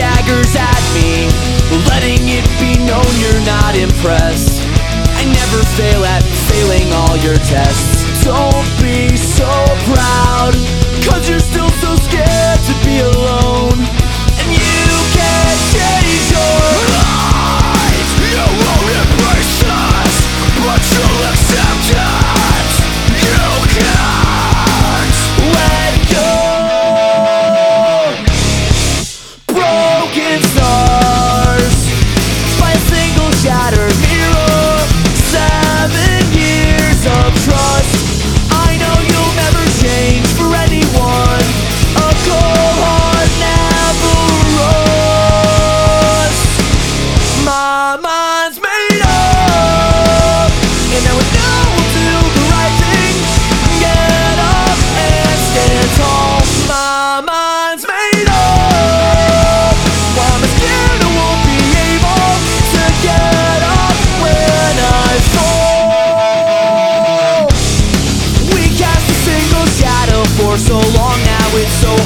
daggers at me, letting it be known you're not impressed. I never fail at failing all your tests. Don't be so proud, cause you're still so scared. shattered it's so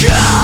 God!